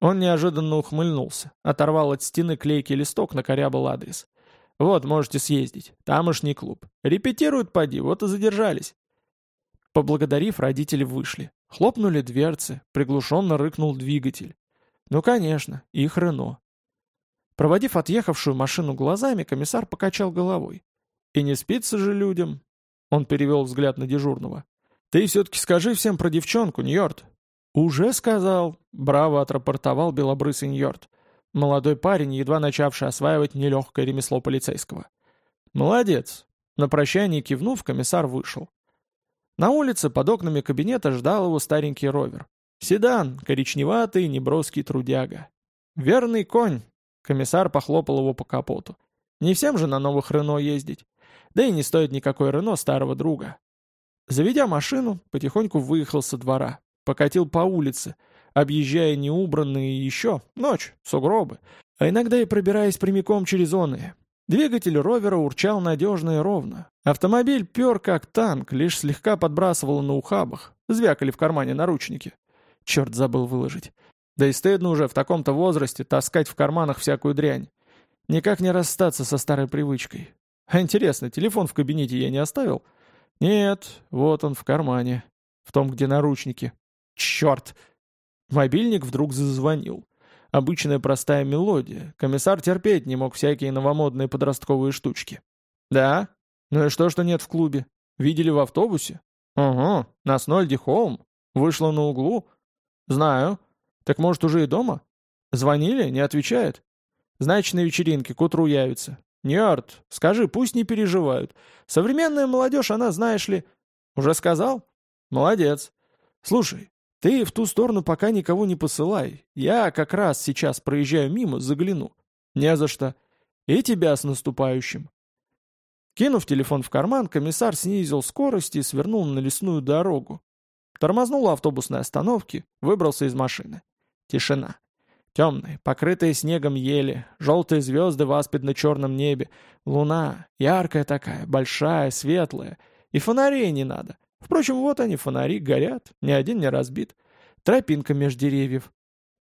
Он неожиданно ухмыльнулся, оторвал от стены клейкий листок, накорябал адрес. «Вот, можете съездить. Тамошний клуб. Репетируют, поди, вот и задержались». Поблагодарив, родители вышли. Хлопнули дверцы, приглушенно рыкнул двигатель. Ну, конечно, их Рено. Проводив отъехавшую машину глазами, комиссар покачал головой. «И не спится же людям?» Он перевел взгляд на дежурного. «Ты все-таки скажи всем про девчонку, Ньорд. «Уже сказал», — браво отрапортовал белобрысый Ньорд. Молодой парень, едва начавший осваивать нелегкое ремесло полицейского. «Молодец!» На прощание кивнув, комиссар вышел. На улице под окнами кабинета ждал его старенький ровер. Седан, коричневатый, неброский трудяга. «Верный конь!» Комиссар похлопал его по капоту. «Не всем же на новых Рено ездить. Да и не стоит никакой Рено старого друга». Заведя машину, потихоньку выехал со двора. Покатил по улице, объезжая неубранные еще, ночь, сугробы, а иногда и пробираясь прямиком через оные. Двигатель ровера урчал надежно и ровно. Автомобиль пер как танк, лишь слегка подбрасывал на ухабах. Звякали в кармане наручники. Черт, забыл выложить. Да и стыдно уже в таком-то возрасте таскать в карманах всякую дрянь. Никак не расстаться со старой привычкой. А интересно, телефон в кабинете я не оставил? Нет, вот он в кармане. В том, где наручники. Черт! Мобильник вдруг зазвонил. Обычная простая мелодия. Комиссар терпеть не мог всякие новомодные подростковые штучки. «Да? Ну и что, что нет в клубе? Видели в автобусе?» «Угу, на Снольде Холм. Вышла на углу?» «Знаю. Так может, уже и дома?» «Звонили? Не отвечает?» «Значит, на вечеринке к утру явится». «Нерд, скажи, пусть не переживают. Современная молодежь, она, знаешь ли...» «Уже сказал?» «Молодец. Слушай, «Ты в ту сторону пока никого не посылай. Я как раз сейчас проезжаю мимо, загляну». «Не за что. И тебя с наступающим». Кинув телефон в карман, комиссар снизил скорость и свернул на лесную дорогу. Тормознул у автобусной остановки, выбрался из машины. Тишина. Темные, покрытые снегом ели, желтые звезды в аспидно-черном небе, луна, яркая такая, большая, светлая, и фонарей не надо. Впрочем, вот они, фонари, горят, ни один не разбит. Тропинка меж деревьев.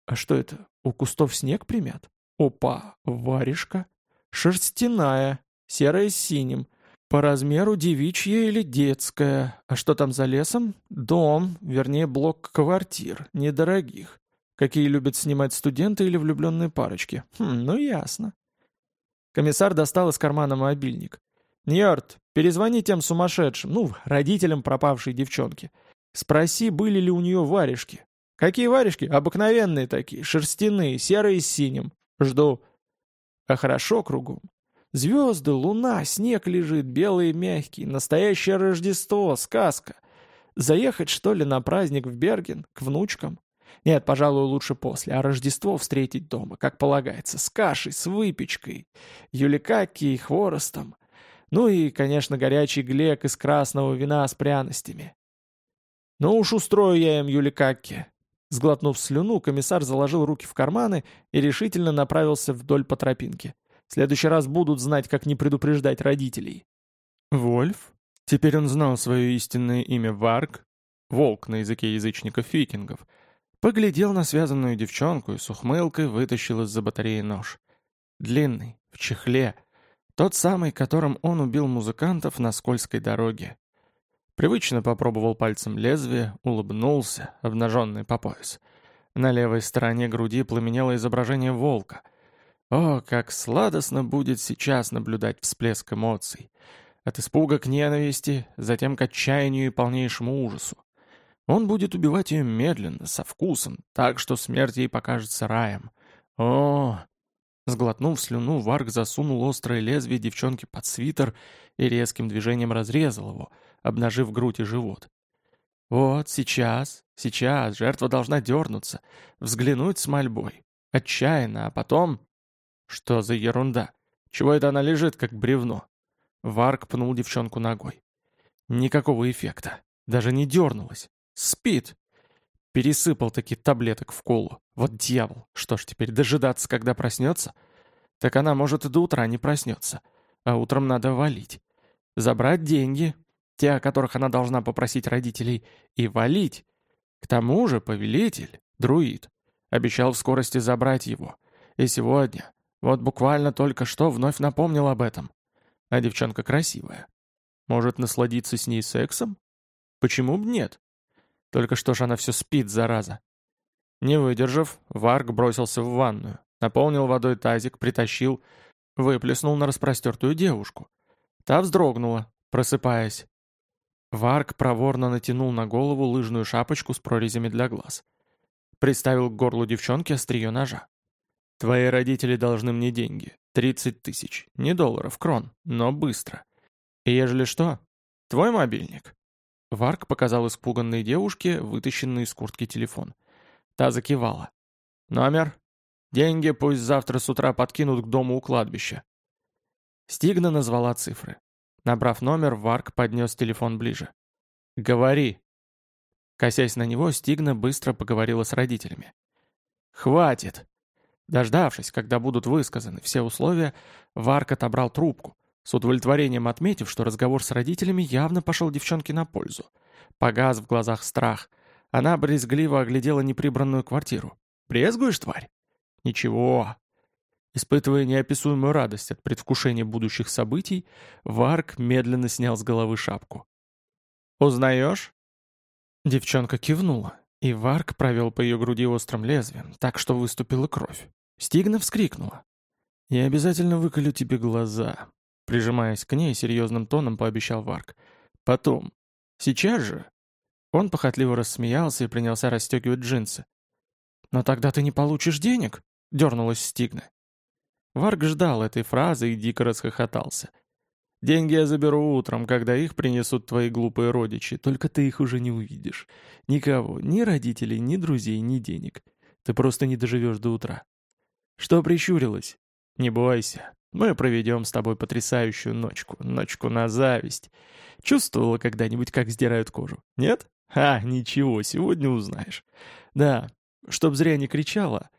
А что это, у кустов снег примят? Опа, варежка. Шерстяная, серая с синим. По размеру девичья или детская. А что там за лесом? Дом, вернее блок квартир, недорогих. Какие любят снимать студенты или влюбленные парочки. Хм, ну ясно. Комиссар достал из кармана мобильник. «Ньорд, перезвони тем сумасшедшим, ну, родителям пропавшей девчонки. Спроси, были ли у нее варежки. Какие варежки? Обыкновенные такие, шерстяные, серые с синим. Жду. А хорошо кругом. Звезды, луна, снег лежит, белый и мягкий. Настоящее Рождество, сказка. Заехать, что ли, на праздник в Берген, к внучкам? Нет, пожалуй, лучше после, а Рождество встретить дома, как полагается, с кашей, с выпечкой, юликаки и хворостом. Ну и, конечно, горячий глек из красного вина с пряностями. Ну уж устрою я им юликаки. Сглотнув слюну, комиссар заложил руки в карманы и решительно направился вдоль по тропинке. В следующий раз будут знать, как не предупреждать родителей. Вольф? Теперь он знал свое истинное имя Варг, волк на языке язычников-викингов, поглядел на связанную девчонку и с ухмылкой вытащил из-за батареи нож. Длинный, в чехле, тот самый, которым он убил музыкантов на скользкой дороге. Привычно попробовал пальцем лезвие, улыбнулся, обнаженный по пояс. На левой стороне груди пламенело изображение волка. О, как сладостно будет сейчас наблюдать всплеск эмоций. От испуга к ненависти, затем к отчаянию и полнейшему ужасу. Он будет убивать ее медленно, со вкусом, так что смерть ей покажется раем. О, Сглотнув слюну, Варг засунул острое лезвие девчонки под свитер и резким движением разрезал его, обнажив грудь и живот. Вот, сейчас, сейчас жертва должна дернуться, взглянуть с мольбой. Отчаянно, а потом... Что за ерунда? Чего это она лежит, как бревно? Варг пнул девчонку ногой. Никакого эффекта. Даже не дернулась. Спит. Пересыпал таки таблеток в колу. Вот дьявол. Что ж теперь, дожидаться, когда проснется? Так она, может, и до утра не проснется. А утром надо валить. Забрать деньги, те, о которых она должна попросить родителей, и валить. К тому же повелитель, друид, обещал в скорости забрать его. И сегодня, вот буквально только что, вновь напомнил об этом. А девчонка красивая. Может, насладиться с ней сексом? Почему бы нет? Только что ж она все спит, зараза. Не выдержав, Варг бросился в ванную, наполнил водой тазик, притащил, выплеснул на распростертую девушку. Та вздрогнула, просыпаясь. Варг проворно натянул на голову лыжную шапочку с прорезями для глаз. Приставил к горлу девчонки острие ножа. «Твои родители должны мне деньги. Тридцать тысяч. Не долларов, крон, но быстро. И ежели что, твой мобильник». Варк показал испуганной девушке вытащенный из куртки телефон. Та закивала. «Номер? Деньги пусть завтра с утра подкинут к дому у кладбища». Стигна назвала цифры. Набрав номер, Варк поднес телефон ближе. «Говори». Косясь на него, Стигна быстро поговорила с родителями. «Хватит!» Дождавшись, когда будут высказаны все условия, Варк отобрал трубку, с удовлетворением отметив, что разговор с родителями явно пошел девчонке на пользу. Погас в глазах страх. Она брезгливо оглядела неприбранную квартиру. «Брезгуешь, тварь?» «Ничего». Испытывая неописуемую радость от предвкушения будущих событий, Варк медленно снял с головы шапку. «Узнаешь?» Девчонка кивнула, и Варк провел по ее груди острым лезвием, так что выступила кровь. Стигна вскрикнула. «Я обязательно выколю тебе глаза», Прижимаясь к ней, серьезным тоном пообещал Варк. «Потом. Сейчас же?» Он похотливо рассмеялся и принялся расстегивать джинсы. «Но тогда ты не получишь денег?» — дернулась Стигна. Варк ждал этой фразы и дико расхохотался. «Деньги я заберу утром, когда их принесут твои глупые родичи, только ты их уже не увидишь. Никого, ни родителей, ни друзей, ни денег. Ты просто не доживешь до утра». «Что прищурилась?» «Не бойся, мы проведем с тобой потрясающую ночку, ночку на зависть. Чувствовала когда-нибудь, как сдирают кожу? Нет? А, ничего, сегодня узнаешь. Да, чтоб зря не кричала.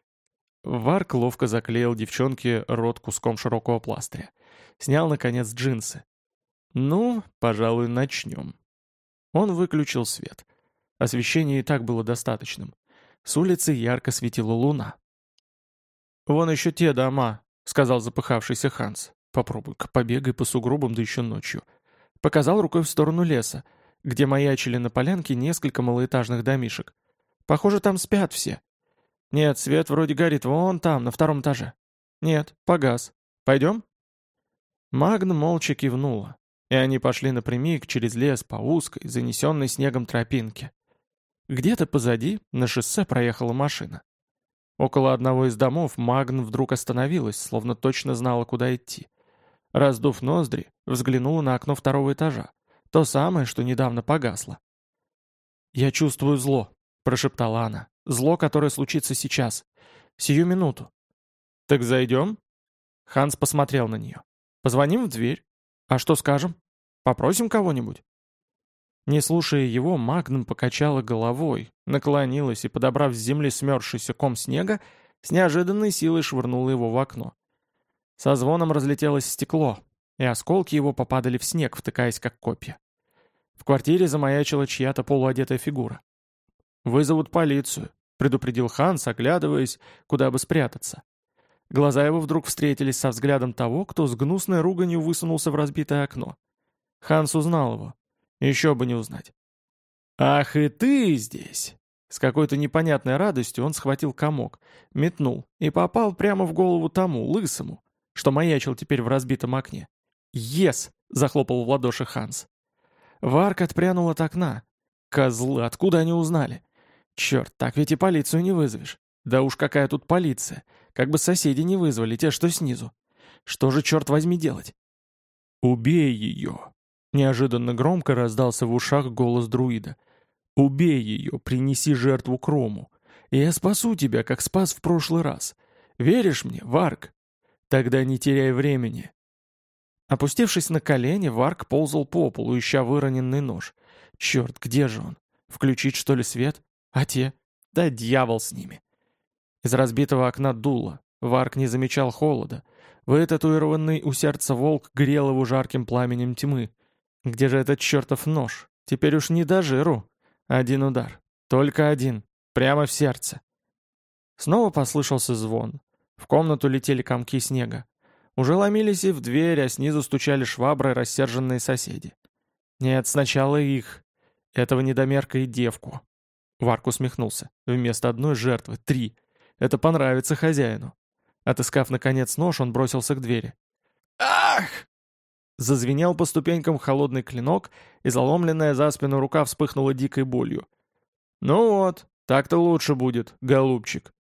Варк ловко заклеил девчонке рот куском широкого пластыря. Снял, наконец, джинсы. Ну, пожалуй, начнем. Он выключил свет. Освещения и так было достаточным. С улицы ярко светила луна. «Вон еще те дома», — сказал запыхавшийся Ханс. «Попробуй-ка побегай по сугробам, да еще ночью». Показал рукой в сторону леса, где маячили на полянке несколько малоэтажных домишек. «Похоже, там спят все». «Нет, свет вроде горит вон там, на втором этаже». «Нет, погас. Пойдем?» Магна молча кивнула, и они пошли напрямик через лес по узкой, занесенной снегом тропинке. Где-то позади на шоссе проехала машина. Около одного из домов Магн вдруг остановилась, словно точно знала, куда идти. Раздув ноздри, взглянула на окно второго этажа. То самое, что недавно погасло. «Я чувствую зло», — прошептала она. Зло, которое случится сейчас. Сию минуту. Так зайдем? Ханс посмотрел на нее. Позвоним в дверь. А что скажем? Попросим кого-нибудь? Не слушая его, Магнум покачала головой, наклонилась и, подобрав с земли смерзшийся ком снега, с неожиданной силой швырнула его в окно. Со звоном разлетелось стекло, и осколки его попадали в снег, втыкаясь как копья. В квартире замаячила чья-то полуодетая фигура. «Вызовут полицию», — предупредил Ханс, оглядываясь, куда бы спрятаться. Глаза его вдруг встретились со взглядом того, кто с гнусной руганью высунулся в разбитое окно. Ханс узнал его. Еще бы не узнать. «Ах, и ты здесь!» С какой-то непонятной радостью он схватил комок, метнул и попал прямо в голову тому, лысому, что маячил теперь в разбитом окне. «Ес!» — захлопал в ладоши Ханс. Варк отпрянул от окна. «Козлы, откуда они узнали?» «Черт, так ведь и полицию не вызовешь. Да уж какая тут полиция. Как бы соседи не вызвали, те, что снизу. Что же, черт возьми, делать?» «Убей ее!» Неожиданно громко раздался в ушах голос друида. «Убей ее, принеси жертву Крому. Я спасу тебя, как спас в прошлый раз. Веришь мне, Варк?» Тогда не теряй времени. Опустившись на колени, Варк ползал по полу, ища выроненный нож. Черт, где же он? Включить, что ли, свет? А те? Да дьявол с ними. Из разбитого окна дуло. Варк не замечал холода. Вытатуированный у сердца волк грел его жарким пламенем тьмы. Где же этот чертов нож? Теперь уж не до жиру. Один удар. Только один. Прямо в сердце. Снова послышался звон. В комнату летели комки снега. Уже ломились и в дверь, а снизу стучали швабры рассерженные соседи. Нет, сначала их. Этого недомерка и девку. Варк усмехнулся. Вместо одной жертвы — три. Это понравится хозяину. Отыскав, наконец, нож, он бросился к двери. «Ах!» Зазвенел по ступенькам холодный клинок, и заломленная за спину рука вспыхнула дикой болью. «Ну вот, так-то лучше будет, голубчик»,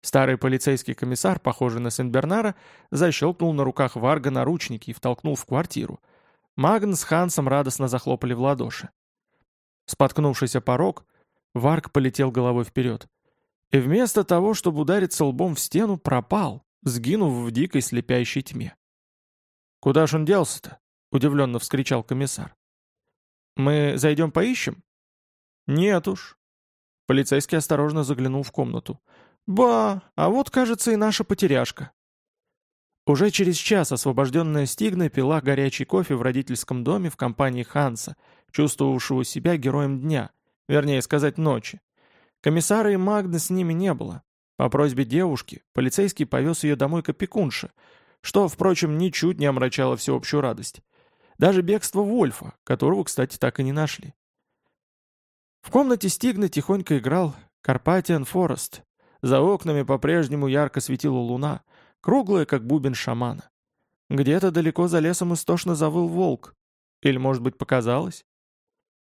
Старый полицейский комиссар, похожий на Сен-Бернара, защелкнул на руках Варга наручники и втолкнул в квартиру. Магн с Хансом радостно захлопали в ладоши. Споткнувшись о порог, Варг полетел головой вперед. И вместо того, чтобы удариться лбом в стену, пропал, сгинув в дикой слепящей тьме. «Куда ж он делся-то?» — удивленно вскричал комиссар. «Мы зайдем поищем?» «Нет уж». Полицейский осторожно заглянул в комнату. «Ба, а вот, кажется, и наша потеряшка». Уже через час освобожденная Стигна пила горячий кофе в родительском доме в компании Ханса, чувствовавшего себя героем дня, вернее сказать, ночи. Комиссара и Магны с ними не было. По просьбе девушки полицейский повез ее домой к опекунше, что, впрочем, ничуть не омрачало всеобщую радость. Даже бегство Вольфа, которого, кстати, так и не нашли. В комнате Стигна тихонько играл Карпатиан Форест, за окнами по-прежнему ярко светила луна, круглая, как бубен шамана. Где-то далеко за лесом истошно завыл волк. Или, может быть, показалось?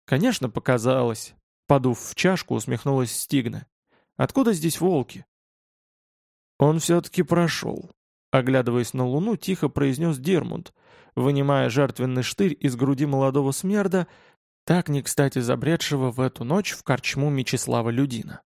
Конечно, показалось. Подув в чашку, усмехнулась Стигна. Откуда здесь волки? Он все-таки прошел. Оглядываясь на луну, тихо произнес Дермунд, вынимая жертвенный штырь из груди молодого смерда, так не кстати забредшего в эту ночь в корчму Мечислава Людина.